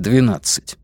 12.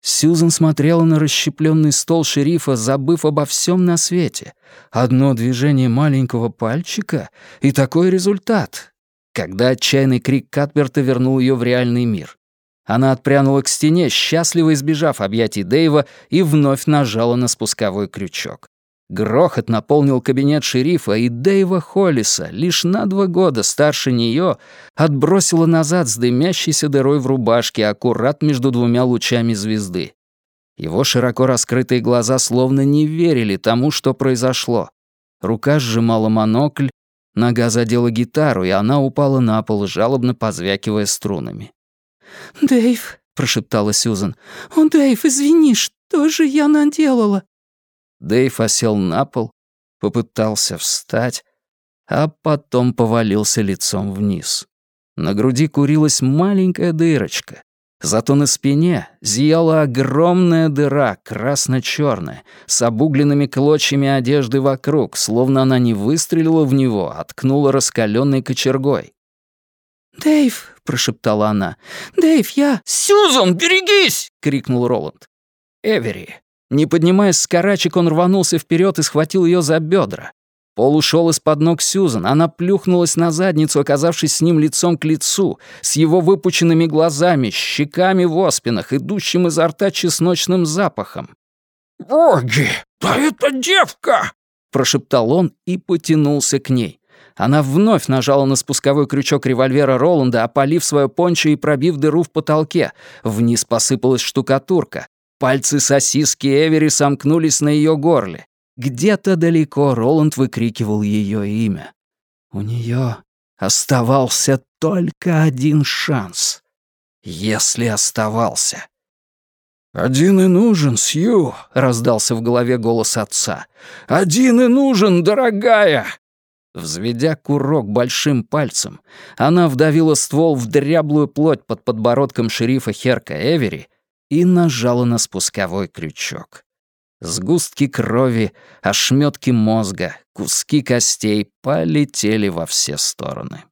Сьюзен смотрела на расщепленный стол шерифа, забыв обо всем на свете. Одно движение маленького пальчика — и такой результат. Когда отчаянный крик Катберта вернул ее в реальный мир. Она отпрянула к стене, счастливо избежав объятий Дэйва, и вновь нажала на спусковой крючок. Грохот наполнил кабинет шерифа, и Дэйва Холлиса, лишь на два года старше нее, отбросила назад с дымящейся дырой в рубашке аккурат между двумя лучами звезды. Его широко раскрытые глаза словно не верили тому, что произошло. Рука сжимала монокль, нога задела гитару, и она упала на пол, жалобно позвякивая струнами. «Дэйв», — прошептала Сьюзан, — «О, Дэйв, извини, что же я наделала?» Дэйв осел на пол, попытался встать, а потом повалился лицом вниз. На груди курилась маленькая дырочка, зато на спине зияла огромная дыра, красно-чёрная, с обугленными клочьями одежды вокруг, словно она не выстрелила в него, а ткнула раскалённой кочергой. «Дэйв!» — прошептала она. «Дэйв, я...» «Сьюзан, берегись!» — крикнул Роланд. Эвери, не поднимаясь с карачек, он рванулся вперед и схватил ее за бедра. Пол ушел из-под ног Сьюзан. Она плюхнулась на задницу, оказавшись с ним лицом к лицу, с его выпученными глазами, щеками в оспинах, идущим изо рта чесночным запахом. «Боги, да это девка!» — прошептал он и потянулся к ней. Она вновь нажала на спусковой крючок револьвера Роланда, опалив свое пончо и пробив дыру в потолке. Вниз посыпалась штукатурка. Пальцы сосиски Эвери сомкнулись на ее горле. Где-то далеко Роланд выкрикивал ее имя. У нее оставался только один шанс. Если оставался. «Один и нужен, Сью», — раздался в голове голос отца. «Один и нужен, дорогая!» Взведя курок большим пальцем, она вдавила ствол в дряблую плоть под подбородком шерифа Херка Эвери и нажала на спусковой крючок. Сгустки крови, ошметки мозга, куски костей полетели во все стороны.